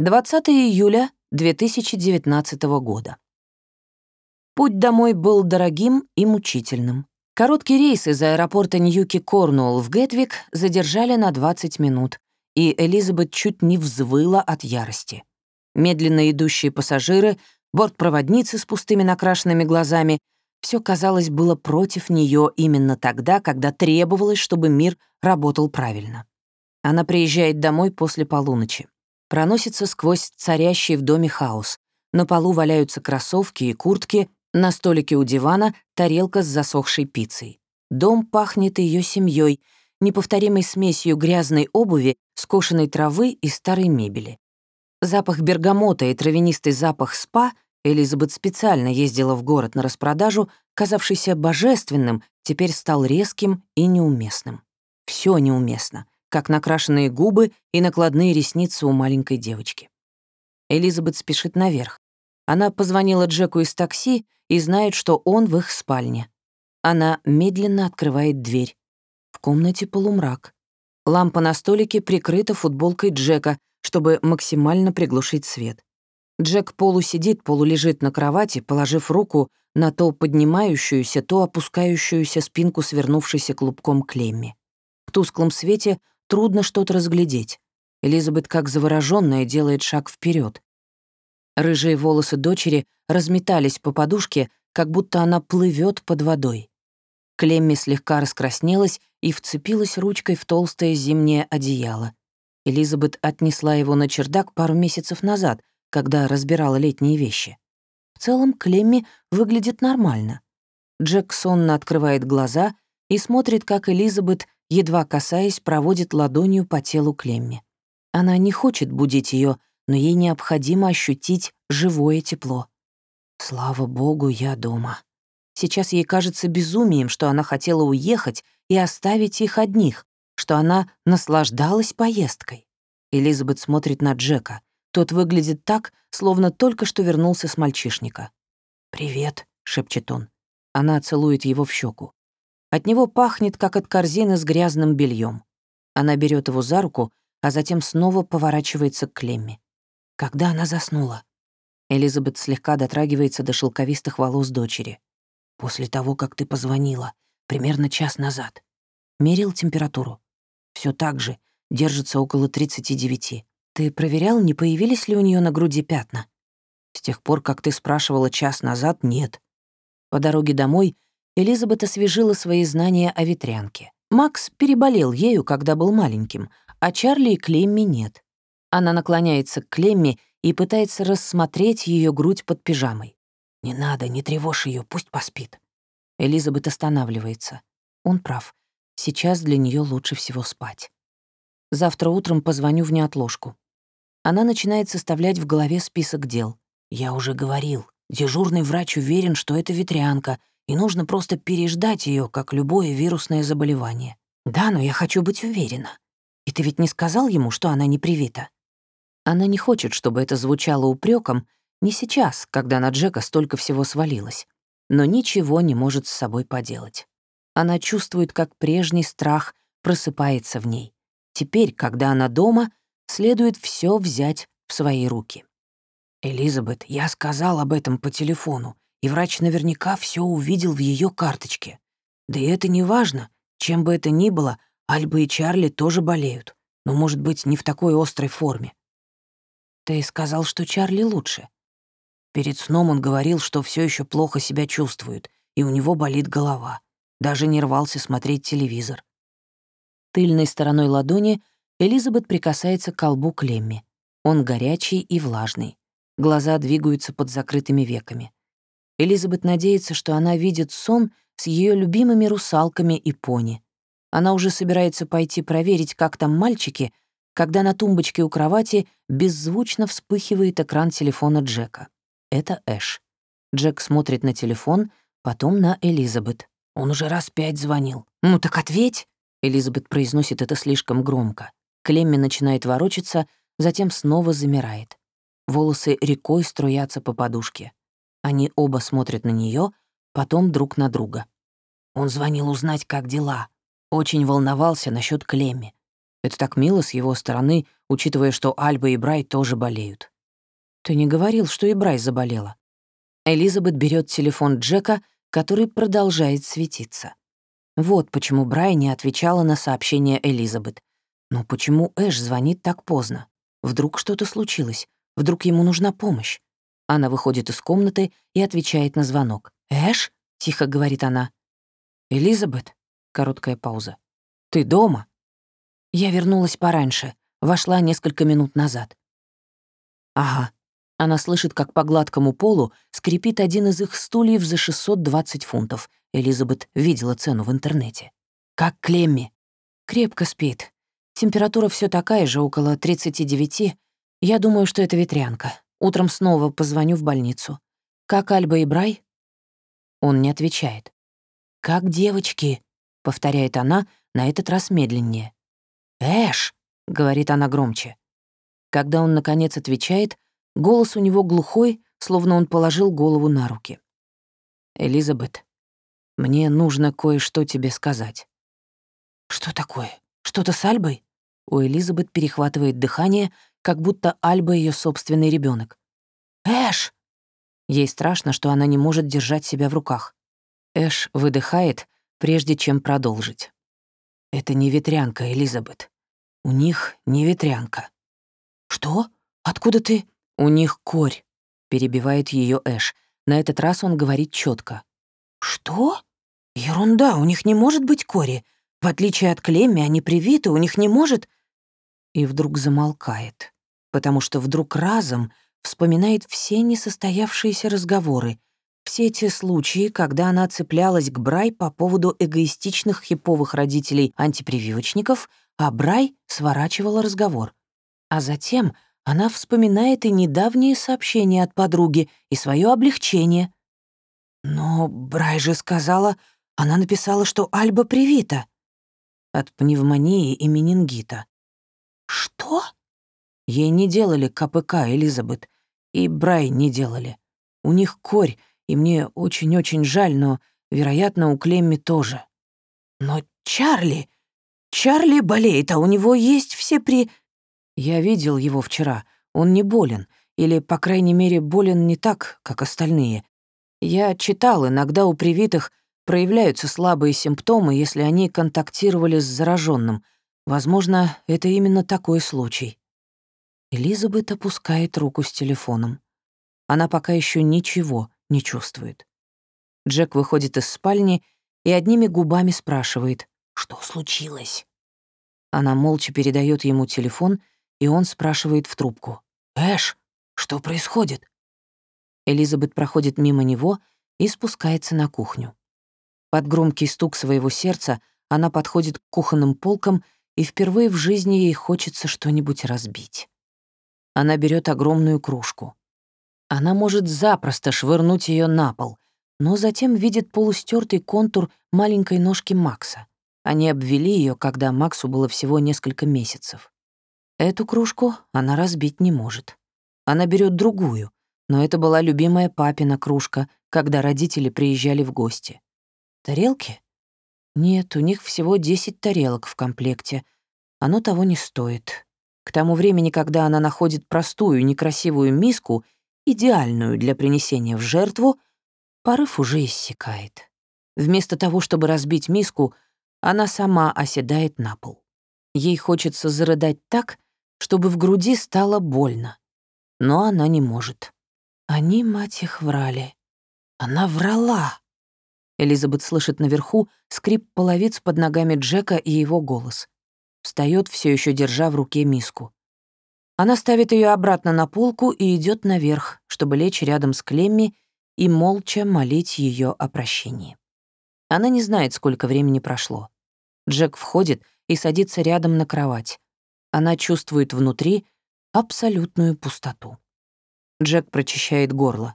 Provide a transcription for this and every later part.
20 июля 2019 года. Путь домой был дорогим и мучительным. Короткий рейс из аэропорта Ньюки-Корнуолл в Гетвик задержали на 20 минут, и Элизабет чуть не взвыла от ярости. Медленно идущие пассажиры, бортпроводницы с пустыми накрашенными глазами — все, казалось, было против нее именно тогда, когда требовалось, чтобы мир работал правильно. Она приезжает домой после полуночи проносится сквозь царящий в доме хаос. На полу валяются кроссовки и куртки, на столике у дивана тарелка с засохшей пиццей. Дом пахнет ее семьей, неповторимой смесью грязной обуви, скошенной травы и старой мебели. Запах бергамота и травянистый запах спа Элизабет специально ездила в город на распродажу, казавшийся божественным, теперь стал резким и неуместным. Все неуместно как накрашенные губы и накладные ресницы у маленькой девочки. Элизабет спешит наверх. Она позвонила Джеку из такси и знает, что он в их спальне. Она медленно открывает дверь. В комнате полумрак. Лампа на столике прикрыта футболкой Джека, чтобы максимально приглушить свет. Джек полусидит, полулежит на кровати, положив руку на то поднимающуюся, то опускающуюся спинку свернувшейся клубком Клемми. В тусклом свете Трудно что-то разглядеть. Элизабет, как заворожённая, делает шаг вперед. Рыжие волосы дочери разметались по подушке, как будто она плывет под водой. Клемми слегка раскраснелась и вцепилась ручкой в толстое зимнее одеяло. Элизабет отнесла его на чердак пару месяцев назад, когда разбирала летние вещи. В целом Клемми выглядит нормально. Джек сонно открывает глаза и смотрит, как Элизабет едва касаясь, проводит ладонью по телу Клемми. Она не хочет будить ее, но ей необходимо ощутить живое тепло. Слава богу, я дома. Сейчас ей кажется безумием, что она хотела уехать и оставить их одних, что она наслаждалась поездкой. Элизабет смотрит на Джека. Тот выглядит так, словно только что вернулся с мальчишника. «Привет», — шепчет он. Она целует его в щеку. От него пахнет, как от корзины с грязным бельем. Она берет его за руку, а затем снова поворачивается к Клемме. Когда она заснула? Элизабет слегка дотрагивается до шелковистых волос дочери. «После того, как ты позвонила, примерно час назад. Мерил температуру. Все так же, держится около 39. Ты проверял, не появились ли у нее на груди пятна? С тех пор, как ты спрашивала час назад, нет. По дороге домой Элизабет освежила свои знания о ветрянке. Макс переболел ею, когда был маленьким, а Чарли и Клемми нет. Она наклоняется к Клемми и пытается рассмотреть ее грудь под пижамой. «Не надо, не тревожь ее, пусть поспит». Элизабет останавливается. Он прав. Сейчас для нее лучше всего спать. Завтра утром позвоню в неотложку. Она начинает составлять в голове список дел. «Я уже говорил, дежурный врач уверен, что это ветрянка, и нужно просто переждать ее, как любое вирусное заболевание. Да, но я хочу быть уверена. И ты ведь не сказал ему, что она не привита? Она не хочет, чтобы это звучало упреком, не сейчас, когда на Джека столько всего свалилось, но ничего не может с собой поделать. Она чувствует, как прежний страх просыпается в ней. Теперь, когда она дома, следует все взять в свои руки. «Элизабет, я сказал об этом по телефону и врач наверняка все увидел в ее карточке. Да и это не важно, чем бы это ни было, Альба и Чарли тоже болеют, но, может быть, не в такой острой форме. Ты сказал, что Чарли лучше. Перед сном он говорил, что все еще плохо себя чувствует, и у него болит голова. Даже не рвался смотреть телевизор. Тыльной стороной ладони Элизабет прикасается к колбу Клемми. Он горячий и влажный. Глаза двигаются под закрытыми веками. Элизабет надеется, что она видит сон с ее любимыми русалками и пони. Она уже собирается пойти проверить, как там мальчики, когда на тумбочке у кровати беззвучно вспыхивает экран телефона Джека. Это Эш. Джек смотрит на телефон, потом на Элизабет. Он уже раз пять звонил. «Ну так ответь!» Элизабет произносит это слишком громко. Клемми начинает ворочаться, затем снова замирает. Волосы рекой струятся по подушке. Они оба смотрят на нее, потом друг на друга. Он звонил узнать, как дела. Очень волновался насчет Клемми. Это так мило с его стороны, учитывая, что Альба и Брай тоже болеют. Ты не говорил, что и Брай заболела. Элизабет берет телефон Джека, который продолжает светиться. Вот почему Брай не отвечала на сообщение Элизабет. Но почему Эш звонит так поздно? Вдруг что-то случилось? Вдруг ему нужна помощь? Она выходит из комнаты и отвечает на звонок. «Эш?» — тихо говорит она. «Элизабет?» — короткая пауза. «Ты дома?» Я вернулась пораньше, вошла несколько минут назад. Ага. Она слышит, как по гладкому полу скрипит один из их стульев за 620 фунтов. Элизабет видела цену в интернете. Как Клемми. Крепко спит. Температура все такая же, около 39. Я думаю, что это ветрянка. Утром снова позвоню в больницу. Как Альба и Брай? Он не отвечает. «Как девочки», — повторяет она, на этот раз медленнее. «Эш!» — говорит она громче. Когда он, наконец, отвечает, голос у него глухой, словно он положил голову на руки. «Элизабет, мне нужно кое-что тебе сказать». «Что такое? Что-то с Альбой?» У Элизабет перехватывает дыхание, как будто Альба ее собственный ребенок. «Эш!» Ей страшно, что она не может держать себя в руках. Эш выдыхает, прежде чем продолжить. Это не ветрянка, Элизабет. У них не ветрянка. Что? Откуда ты? У них корь, перебивает ее Эш. На этот раз он говорит четко. Что? Ерунда, у них не может быть кори. В отличие от Клемми, они привиты, у них не может... И вдруг замолкает, потому что вдруг разом вспоминает все несостоявшиеся разговоры, все те случаи, когда она цеплялась к Брай по поводу эгоистичных хиповых родителей антипрививочников, а Брай сворачивала разговор. А затем она вспоминает и недавние сообщения от подруги, и свое облегчение. Но Брай же сказала, она написала, что Альба привита. От пневмонии и менингита. Что? Ей не делали КПК, Элизабет, и Брай не делали. У них корь, и мне очень-очень жаль, но, вероятно, у Клемми тоже. Но Чарли... Чарли болеет, а у него есть все при... Я видел его вчера. Он не болен. Или, по крайней мере, болен не так, как остальные. Я читал, иногда у привитых проявляются слабые симптомы, если они контактировали с зараженным. Возможно, это именно такой случай. Элизабет опускает руку с телефоном. Она пока еще ничего не чувствует. Джек выходит из спальни и одними губами спрашивает, что случилось. Она молча передает ему телефон, и он спрашивает в трубку. «Эш, что происходит?» Элизабет проходит мимо него и спускается на кухню. Под громкий стук своего сердца она подходит к кухонным полкам, и впервые в жизни ей хочется что-нибудь разбить. Она берет огромную кружку. Она может запросто швырнуть ее на пол, но затем видит полустертый контур маленькой ножки Макса. Они обвели ее, когда Максу было всего несколько месяцев. Эту кружку она разбить не может. Она берет другую, но это была любимая папина кружка, когда родители приезжали в гости. Тарелки? Нет, у них всего 10 тарелок в комплекте. Оно того не стоит. К тому времени, когда она находит простую, некрасивую миску — идеальную для принесения в жертву, порыв уже иссякает. Вместо того, чтобы разбить миску, она сама оседает на пол. Ей хочется зарыдать так, чтобы в груди стало больно. Но она не может. Они, мать их, врали. Она врала. Элизабет слышит наверху скрип половиц под ногами Джека и его голос. Встает, все еще держа в руке миску. Она ставит ее обратно на полку и идет наверх, чтобы лечь рядом с Клемми и молча молить ее о прощении. Она не знает, сколько времени прошло. Джек входит и садится рядом на кровать. Она чувствует внутри абсолютную пустоту. Джек прочищает горло.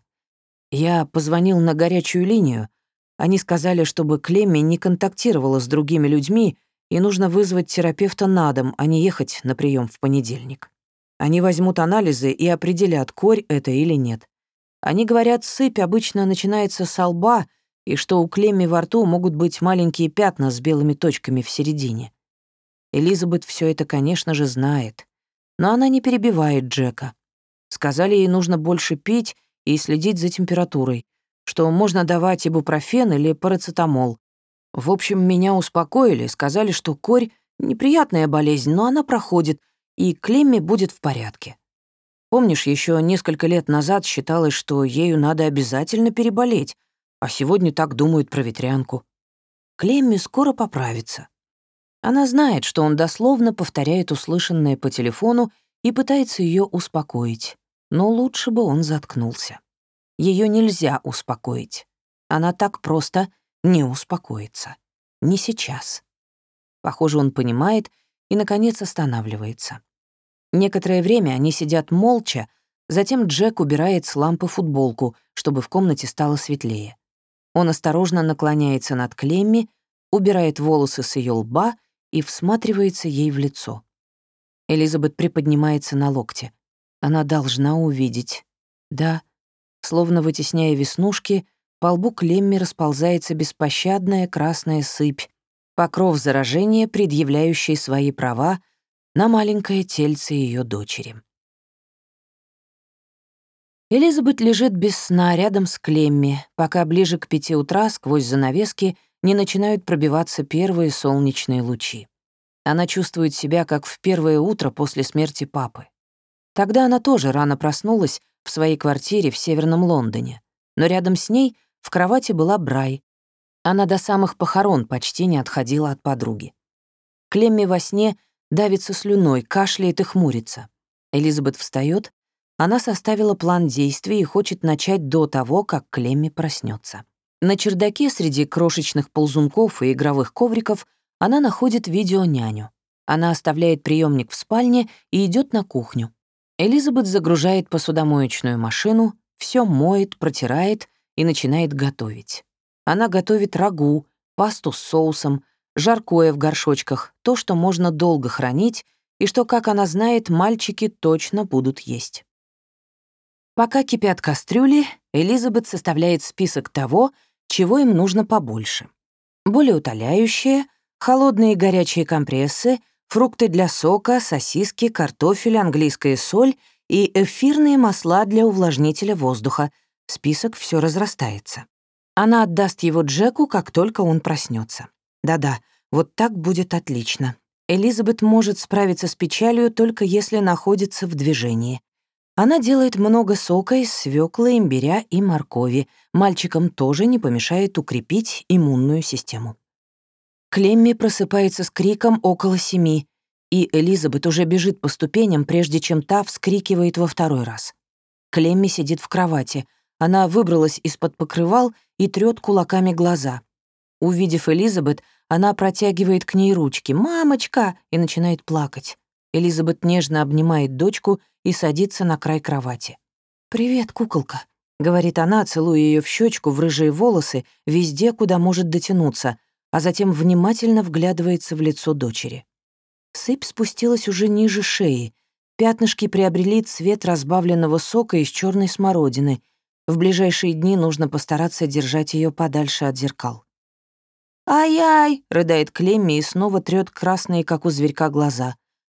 Я позвонил на горячую линию. Они сказали, чтобы Клемми не контактировала с другими людьми, и нужно вызвать терапевта на дом, а не ехать на прием в понедельник. Они возьмут анализы и определят, корь это или нет. Они говорят, сыпь обычно начинается с лба, и что у Клемми во рту могут быть маленькие пятна с белыми точками в середине. Элизабет все это, конечно же, знает. Но она не перебивает Джека. Сказали, ей нужно больше пить и следить за температурой, что можно давать ибупрофен или парацетамол. В общем, меня успокоили, сказали, что корь — неприятная болезнь, но она проходит, и Клемми будет в порядке. Помнишь, еще несколько лет назад считалось, что ею надо обязательно переболеть, а сегодня так думают про ветрянку. Клемми скоро поправится. Она знает, что он дословно повторяет услышанное по телефону и пытается ее успокоить, но лучше бы он заткнулся. Ее нельзя успокоить. Она так просто не успокоится. Не сейчас. Похоже, он понимает и, наконец, останавливается. Некоторое время они сидят молча, затем Джек убирает с лампы футболку, чтобы в комнате стало светлее. Он осторожно наклоняется над Клемми, убирает волосы с ее лба и всматривается ей в лицо. Элизабет приподнимается на локте. Она должна увидеть. Да, словно вытесняя веснушки, по лбу Клемми расползается беспощадная красная сыпь, покров заражения, предъявляющий свои права на маленькое тельце ее дочери. Элизабет лежит без сна рядом с Клемми, пока ближе к пяти утра сквозь занавески не начинают пробиваться первые солнечные лучи. Она чувствует себя как в первое утро после смерти папы. Тогда она тоже рано проснулась в своей квартире в Северном Лондоне, но рядом с ней в кровати была Брай. Она до самых похорон почти не отходила от подруги. Клемми во сне давится слюной, кашляет и хмурится. Элизабет встает. Она составила план действий и хочет начать до того, как Клемми проснется. На чердаке среди крошечных ползунков и игровых ковриков она находит видеоняню. Она оставляет приемник в спальне и идет на кухню. Элизабет загружает посудомоечную машину, все моет, протирает и начинает готовить. Она готовит рагу, пасту с соусом, жаркое в горшочках, то, что можно долго хранить и что, как она знает, мальчики точно будут есть. Пока кипят кастрюли, Элизабет составляет список того, чего им нужно побольше. Более утоляющие, холодные и горячие компрессы — фрукты для сока, сосиски, картофель, английская соль и эфирные масла для увлажнителя воздуха. Список все разрастается. Она отдаст его Джеку, как только он проснется. Да-да, вот так будет отлично. Элизабет может справиться с печалью только если находится в движении. Она делает много сока из свёклы, имбиря и моркови. Мальчикам тоже не помешает укрепить иммунную систему. Клемми просыпается с криком около семи, и Элизабет уже бежит по ступеням, прежде чем та вскрикивает во второй раз. Клемми сидит в кровати. Она выбралась из-под покрывал и трёт кулаками глаза. Увидев Элизабет, она протягивает к ней ручки «Мамочка!» и начинает плакать. Элизабет нежно обнимает дочку и садится на край кровати. «Привет, куколка», — говорит она, целуя ее в щечку, в рыжие волосы, везде, куда может дотянуться, а затем внимательно вглядывается в лицо дочери. Сыпь спустилась уже ниже шеи. Пятнышки приобрели цвет разбавленного сока из черной смородины. В ближайшие дни нужно постараться держать ее подальше от зеркал. «Ай-яй!» — рыдает Клемми и снова трёт красные, как у зверька, глаза.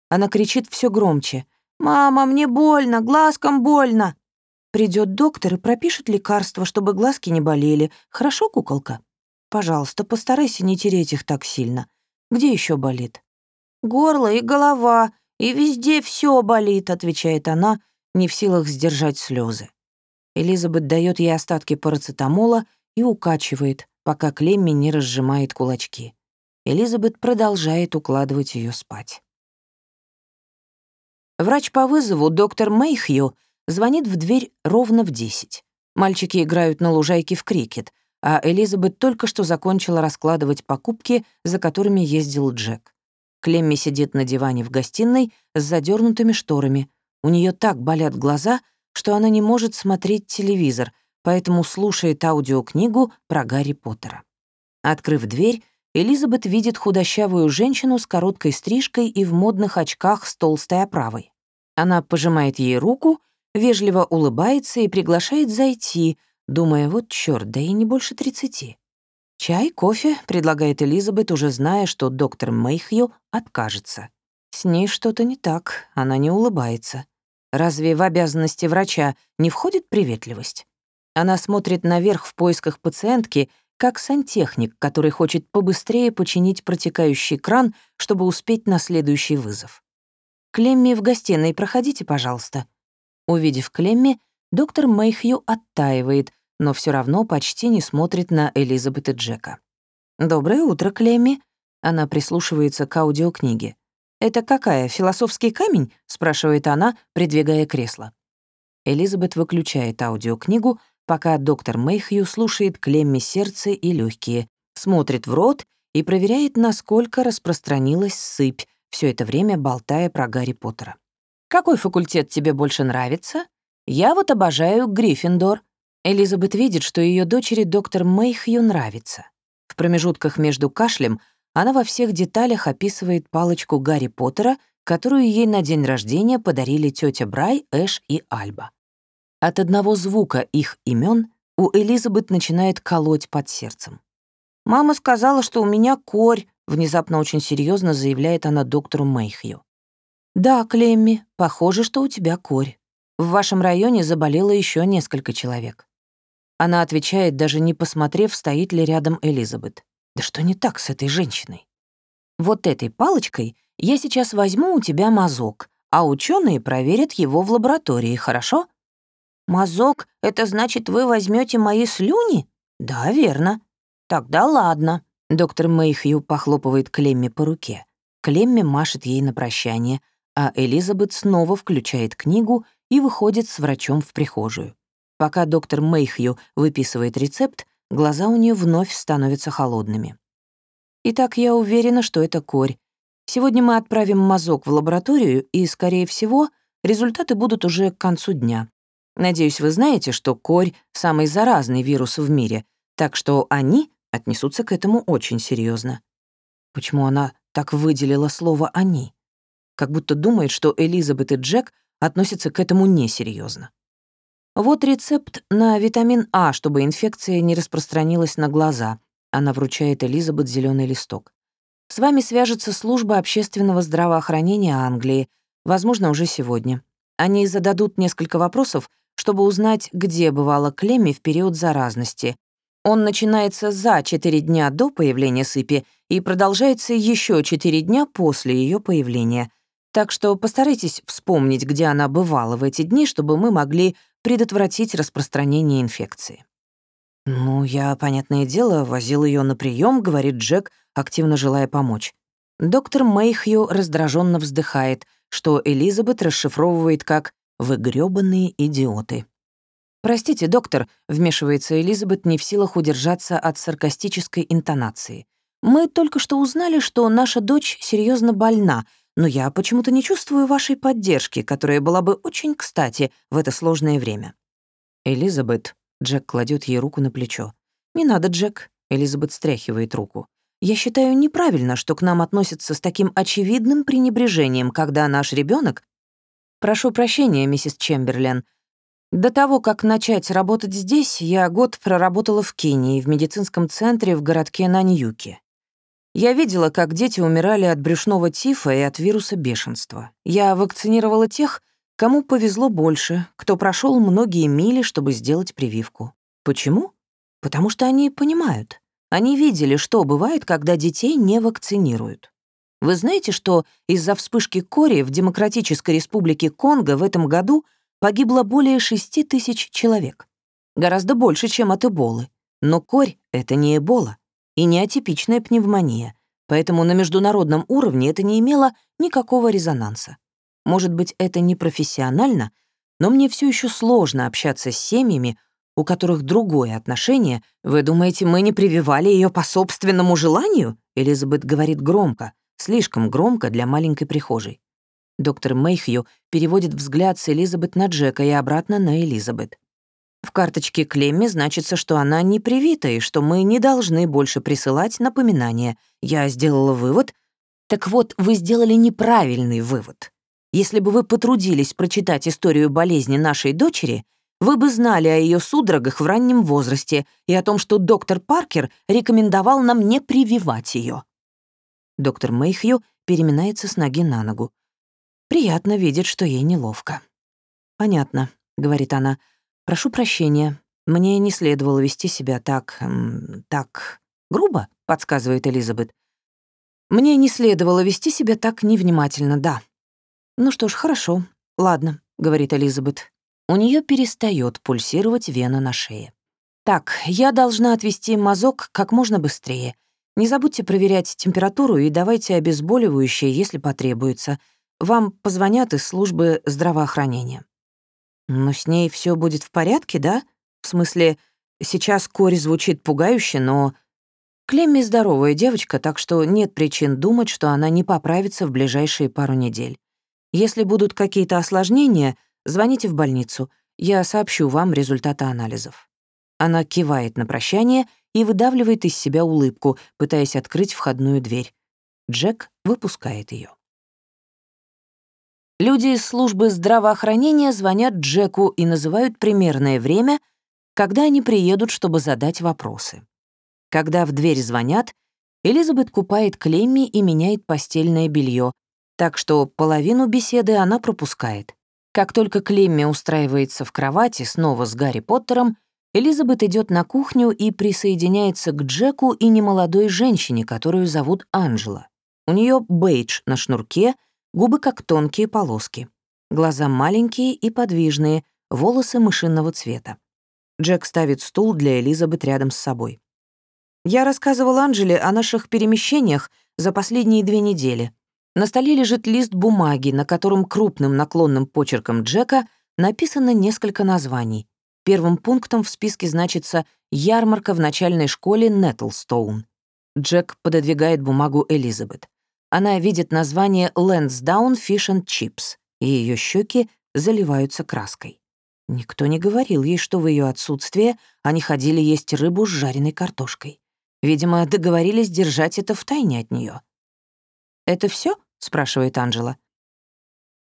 Она кричит все громче. «Мама, мне больно, глазкам больно!» Придет доктор и пропишет лекарство, чтобы глазки не болели. Хорошо, куколка? Пожалуйста, постарайся не тереть их так сильно. Где еще болит? Горло и голова, и везде все болит, отвечает она, не в силах сдержать слезы. Элизабет дает ей остатки парацетамола и укачивает, пока Клемми не разжимает кулачки. Элизабет продолжает укладывать ее спать. Врач по вызову, доктор Мэйхью, звонит в дверь ровно в десять. Мальчики играют на лужайке в крикет — а Элизабет только что закончила раскладывать покупки, за которыми ездил Джек. Клемми сидит на диване в гостиной с задернутыми шторами. У нее так болят глаза, что она не может смотреть телевизор, поэтому слушает аудиокнигу про Гарри Поттера. Открыв дверь, Элизабет видит худощавую женщину с короткой стрижкой и в модных очках с толстой оправой. Она пожимает ей руку, вежливо улыбается и приглашает зайти, думая, вот чёрт, да и не больше тридцати. «Чай, кофе», — предлагает Элизабет, уже зная, что доктор Мэйхью откажется. С ней что-то не так, она не улыбается. Разве в обязанности врача не входит приветливость? Она смотрит наверх в поисках пациентки, как сантехник, который хочет побыстрее починить протекающий кран, чтобы успеть на следующий вызов. «Клемми в гостиной, проходите, пожалуйста». Увидев Клемми, доктор Мэйхью оттаивает, но все равно почти не смотрит на Элизабет и Джека. «Доброе утро, Клемми». Она прислушивается к аудиокниге. «Это какая, философский камень?» — спрашивает она, придвигая кресло. Элизабет выключает аудиокнигу, пока доктор Мэйхью слушает Клемми сердце и легкие, смотрит в рот и проверяет, насколько распространилась сыпь, все это время болтая про Гарри Поттера. «Какой факультет тебе больше нравится?» «Я вот обожаю Гриффиндор». Элизабет видит, что ее дочери доктор Мэйхью нравится. В промежутках между кашлем она во всех деталях описывает палочку Гарри Поттера, которую ей на день рождения подарили тетя Брай, Эш и Альба. От одного звука их имен у Элизабет начинает колоть под сердцем. «Мама сказала, что у меня корь», — внезапно очень серьезно заявляет она доктору Мэйхью. «Да, Клемми, похоже, что у тебя корь. В вашем районе заболело еще несколько человек». Она отвечает, даже не посмотрев, стоит ли рядом Элизабет. «Да что не так с этой женщиной?» «Вот этой палочкой я сейчас возьму у тебя мазок, а ученые проверят его в лаборатории, хорошо?» «Мазок — это значит, вы возьмете мои слюни?» «Да, верно». «Тогда ладно». Доктор Мэйхью похлопывает Клемми по руке. Клемми машет ей на прощание, а Элизабет снова включает книгу и выходит с врачом в прихожую. Пока доктор Мэйхью выписывает рецепт, глаза у нее вновь становятся холодными. Итак, я уверена, что это корь. Сегодня мы отправим мазок в лабораторию, и, скорее всего, результаты будут уже к концу дня. Надеюсь, вы знаете, что корь — самый заразный вирус в мире, так что они отнесутся к этому очень серьезно. Почему она так выделила слово «они»? Как будто думает, что Элизабет и Джек относятся к этому несерьезно. Вот рецепт на витамин А, чтобы инфекция не распространилась на глаза. Она вручает Элизабет зеленый листок. С вами свяжется служба общественного здравоохранения Англии, возможно, уже сегодня. Они зададут несколько вопросов, чтобы узнать, где бывала Клемми в период заразности, он начинается за 4 дня до появления сыпи и продолжается еще 4 дня после ее появления. Так что постарайтесь вспомнить, где она бывала в эти дни, чтобы мы могли предотвратить распространение инфекции. «Ну, я, понятное дело, возил ее на прием, говорит Джек, активно желая помочь. Доктор Мэйхью раздраженно вздыхает, что Элизабет расшифровывает как «вы грёбаные идиоты». «Простите, доктор», — вмешивается Элизабет, не в силах удержаться от саркастической интонации. «Мы только что узнали, что наша дочь серьезно больна, но я почему-то не чувствую вашей поддержки, которая была бы очень кстати в это сложное время». «Элизабет», — Джек кладет ей руку на плечо. «Не надо, Джек», — Элизабет стряхивает руку. «Я считаю неправильно, что к нам относятся с таким очевидным пренебрежением, когда наш ребенок. «Прошу прощения, миссис Чемберлен», до того, как начать работать здесь, я год проработала в Кении, в медицинском центре в городке Наньюки. Я видела, как дети умирали от брюшного тифа и от вируса бешенства. Я вакцинировала тех, кому повезло больше, кто прошел многие мили, чтобы сделать прививку. Почему? Потому что они понимают. Они видели, что бывает, когда детей не вакцинируют. Вы знаете, что из-за вспышки кори в Демократической Республике Конго в этом году — погибло более 6 тысяч человек. Гораздо больше, чем от эболы. Но корь — это не эбола и не атипичная пневмония, поэтому на международном уровне это не имело никакого резонанса. Может быть, это не профессионально, но мне все еще сложно общаться с семьями, у которых другое отношение. Вы думаете, мы не прививали ее по собственному желанию? Элизабет говорит громко, слишком громко для маленькой прихожей. Доктор Мэйхью переводит взгляд с Элизабет на Джека и обратно на Элизабет. В карточке Клемми значится, что она не привита и что мы не должны больше присылать напоминания. Я сделала вывод. Так вот, вы сделали неправильный вывод. Если бы вы потрудились прочитать историю болезни нашей дочери, вы бы знали о ее судорогах в раннем возрасте и о том, что доктор Паркер рекомендовал нам не прививать ее. Доктор Мэйхью переминается с ноги на ногу. Приятно видеть, что ей неловко. «Понятно», — говорит она. «Прошу прощения. Мне не следовало вести себя так... Так... грубо», — подсказывает Элизабет. «Мне не следовало вести себя так невнимательно, да». «Ну что ж, хорошо. Ладно», — говорит Элизабет. У нее перестает пульсировать вена на шее. «Так, я должна отвести мазок как можно быстрее. Не забудьте проверять температуру и давайте обезболивающее, если потребуется. Вам позвонят из службы здравоохранения». «Но с ней все будет в порядке, да? В смысле, сейчас Кори звучит пугающе, но...» Клемми здоровая девочка, так что нет причин думать, что она не поправится в ближайшие пару недель. Если будут какие-то осложнения, Звоните в больницу, я сообщу вам результаты анализов». Она кивает на прощание и выдавливает из себя улыбку, пытаясь открыть входную дверь. Джек выпускает ее. Люди из службы здравоохранения звонят Джеку и называют примерное время, когда они приедут, чтобы задать вопросы. Когда в дверь звонят, Элизабет купает Клемми и меняет постельное белье, так что половину беседы она пропускает. Как только Клемми устраивается в кровати снова с Гарри Поттером, Элизабет идет на кухню и присоединяется к Джеку и немолодой женщине, которую зовут Анжела. У нее бейдж на шнурке, губы как тонкие полоски. Глаза маленькие и подвижные, волосы мышиного цвета. Джек ставит стул для Элизабет рядом с собой. «Я рассказывал Анжеле о наших перемещениях за последние две недели. На столе лежит лист бумаги, на котором крупным наклонным почерком Джека написано несколько названий. Первым пунктом в списке значится «Ярмарка в начальной школе Нетлстоун». Джек пододвигает бумагу Элизабет. Она видит название «Лэнсдаун Fish and Chips», и ее щеки заливаются краской. Никто не говорил ей, что в ее отсутствие они ходили есть рыбу с жареной картошкой. Видимо, договорились держать это в тайне от нее. «Это все? — спрашивает Анжела.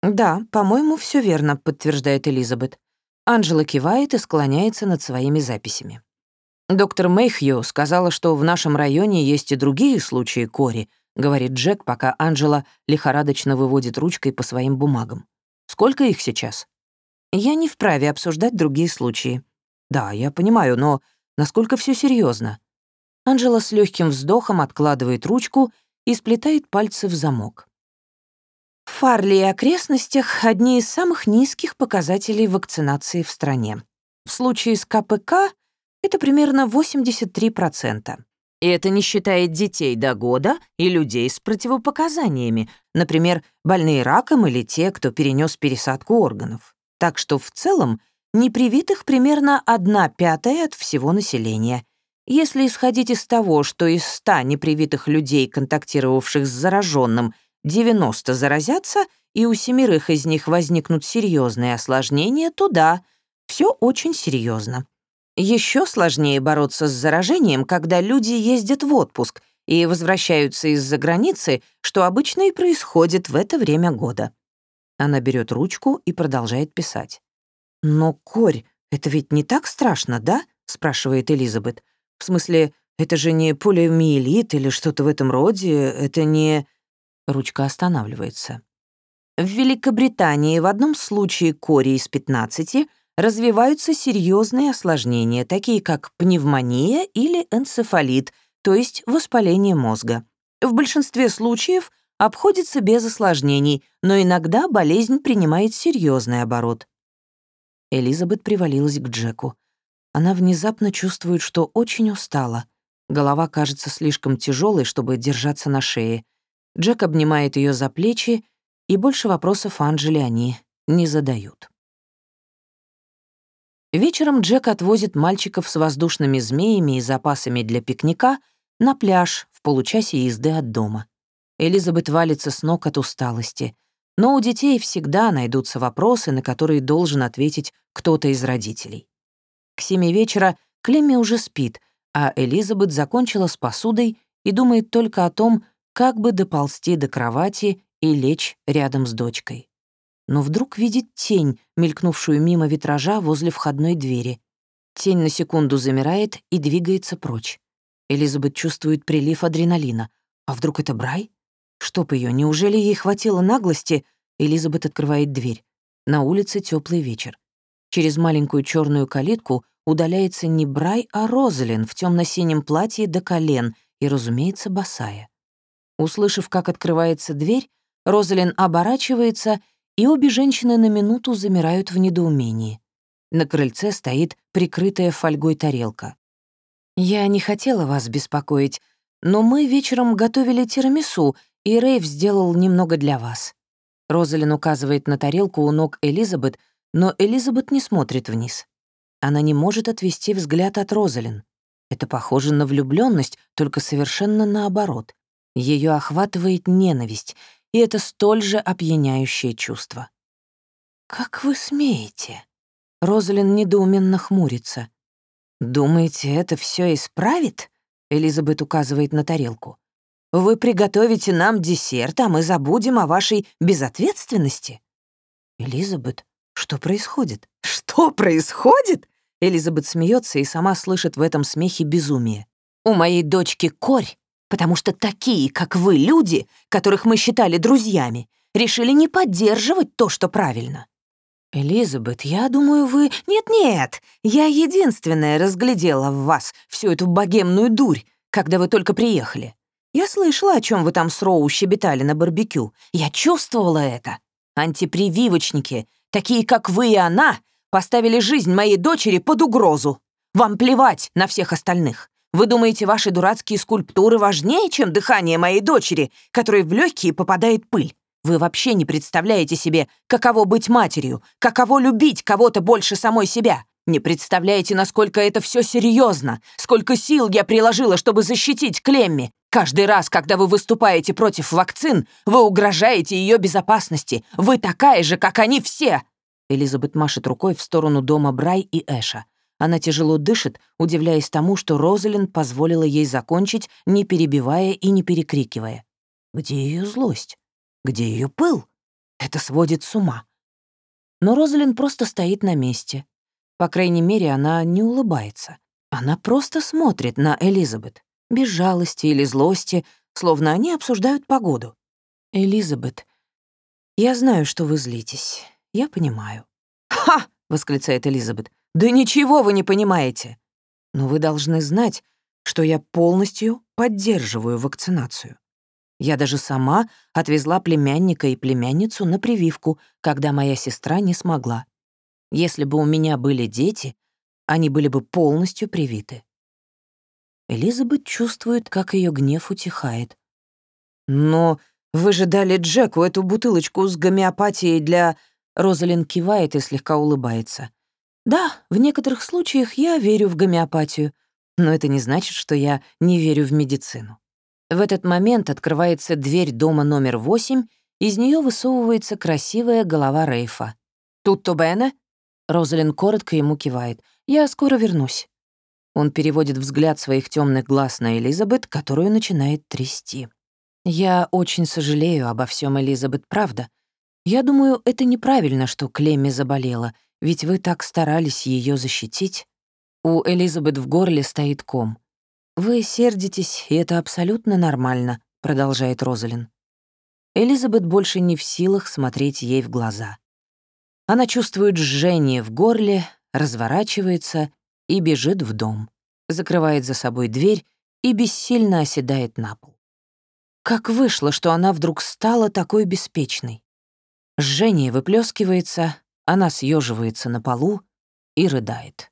«Да, по-моему, все верно», — подтверждает Элизабет. Анжела кивает и склоняется над своими записями. «Доктор Мэйхью сказала, что в нашем районе есть и другие случаи кори», — говорит Джек, пока Анжела лихорадочно выводит ручкой по своим бумагам. «Сколько их сейчас?» «Я не вправе обсуждать другие случаи». «Да, я понимаю, но насколько все серьезно? Анжела с легким вздохом откладывает ручку и сплетает пальцы в замок. В Фарли и окрестностях одни из самых низких показателей вакцинации в стране. В случае с КПК это примерно 83%. И это не считает детей до года и людей с противопоказаниями, например, больные раком или те, кто перенес пересадку органов. Так что в целом непривитых примерно 1 пятая от всего населения. Если исходить из того, что из 100 непривитых людей, контактировавших с зараженным, 90 заразятся, и у семерых из них возникнут серьезные осложнения, то да, все очень серьезно. Еще сложнее бороться с заражением, когда люди ездят в отпуск и возвращаются из-за границы, что обычно и происходит в это время года. Она берет ручку и продолжает писать. «Но, Корь, это ведь не так страшно, да?» — спрашивает Элизабет. «В смысле, это же не полиомиелит или что-то в этом роде, это не...» Ручка останавливается. В Великобритании в одном случае кори из 15 развиваются серьезные осложнения, такие как пневмония или энцефалит, то есть воспаление мозга. В большинстве случаев обходится без осложнений, но иногда болезнь принимает серьезный оборот. Элизабет привалилась к Джеку. Она внезапно чувствует, что очень устала. Голова кажется слишком тяжелой, чтобы держаться на шее. Джек обнимает ее за плечи, и больше вопросов Анжели они не задают. Вечером Джек отвозит мальчиков с воздушными змеями и запасами для пикника на пляж в получасе езды от дома. Элизабет валится с ног от усталости, но у детей всегда найдутся вопросы, на которые должен ответить кто-то из родителей. К семи вечера Клемми уже спит, а Элизабет закончила с посудой и думает только о том, как бы доползти до кровати и лечь рядом с дочкой. Но вдруг видит тень, мелькнувшую мимо витража возле входной двери. Тень на секунду замирает и двигается прочь. Элизабет чувствует прилив адреналина. А вдруг это Брай? Чтоб ее, неужели ей хватило наглости? Элизабет открывает дверь. На улице теплый вечер. Через маленькую черную калитку удаляется не Брай, а Розалин в темно синем платье до колен и, разумеется, босая. Услышав, как открывается дверь, Розалин оборачивается, и обе женщины на минуту замирают в недоумении. На крыльце стоит прикрытая фольгой тарелка. «Я не хотела вас беспокоить, но мы вечером готовили тирамису, и Рейв сделал немного для вас». Розалин указывает на тарелку у ног Элизабет, но Элизабет не смотрит вниз. Она не может отвести взгляд от Розалин. Это похоже на влюбленность, только совершенно наоборот. Ее охватывает ненависть, и это столь же опьяняющее чувство. «Как вы смеете?» Розалин недоуменно хмурится. «Думаете, это все исправит?» Элизабет указывает на тарелку. «Вы приготовите нам десерт, а мы забудем о вашей безответственности?» «Элизабет, что происходит?» «Что происходит?» Элизабет смеется и сама слышит в этом смехе безумие. «У моей дочки корь, потому что такие, как вы, люди, которых мы считали друзьями, решили не поддерживать то, что правильно. «Элизабет, я думаю, вы...» «Нет-нет, я единственная разглядела в вас всю эту богемную дурь, когда вы только приехали. Я слышала, о чем вы там с Роу щебетали на барбекю. Я чувствовала это. Антипрививочники, такие как вы и она, поставили жизнь моей дочери под угрозу. Вам плевать на всех остальных. Вы думаете, ваши дурацкие скульптуры важнее, чем дыхание моей дочери, которой в легкие попадает пыль? Вы вообще не представляете себе, каково быть матерью, каково любить кого-то больше самой себя. Не представляете, насколько это все серьезно, сколько сил я приложила, чтобы защитить Клемми. Каждый раз, когда вы выступаете против вакцин, вы угрожаете ее безопасности. Вы такая же, как они все. Элизабет машет рукой в сторону дома Брай и Эша. Она тяжело дышит, удивляясь тому, что Розалин позволила ей закончить, не перебивая и не перекрикивая. Где ее злость? Где ее пыл? Это сводит с ума. Но Розалин просто стоит на месте. По крайней мере, она не улыбается. Она просто смотрит на Элизабет, без жалости или злости, словно они обсуждают погоду. «Элизабет, я знаю, что вы злитесь. Я понимаю». «Ха!» — восклицает Элизабет. «Да ничего вы не понимаете. Но вы должны знать, что я полностью поддерживаю вакцинацию. Я даже сама отвезла племянника и племянницу на прививку, когда моя сестра не смогла. Если бы у меня были дети, они были бы полностью привиты. Элизабет чувствует, как ее гнев утихает. «Но вы же дали Джеку эту бутылочку с гомеопатией для...» Розалин кивает и слегка улыбается. «Да, в некоторых случаях я верю в гомеопатию, но это не значит, что я не верю в медицину». В этот момент открывается дверь дома номер восемь, из нее высовывается красивая голова Рейфа. «Тут-то Бене?» Розалин коротко ему кивает. «Я скоро вернусь». Он переводит взгляд своих темных глаз на Элизабет, которую начинает трясти. «Я очень сожалею обо всем, Элизабет, правда. Я думаю, это неправильно, что Клемми заболела, ведь вы так старались ее защитить». У Элизабет в горле стоит ком. «Вы сердитесь, и это абсолютно нормально», — продолжает Розалин. Элизабет больше не в силах смотреть ей в глаза. Она чувствует жжение в горле, разворачивается и бежит в дом, закрывает за собой дверь и бессильно оседает на пол. Как вышло, что она вдруг стала такой беспечной? Жжение выплескивается, она съеживается на полу и рыдает.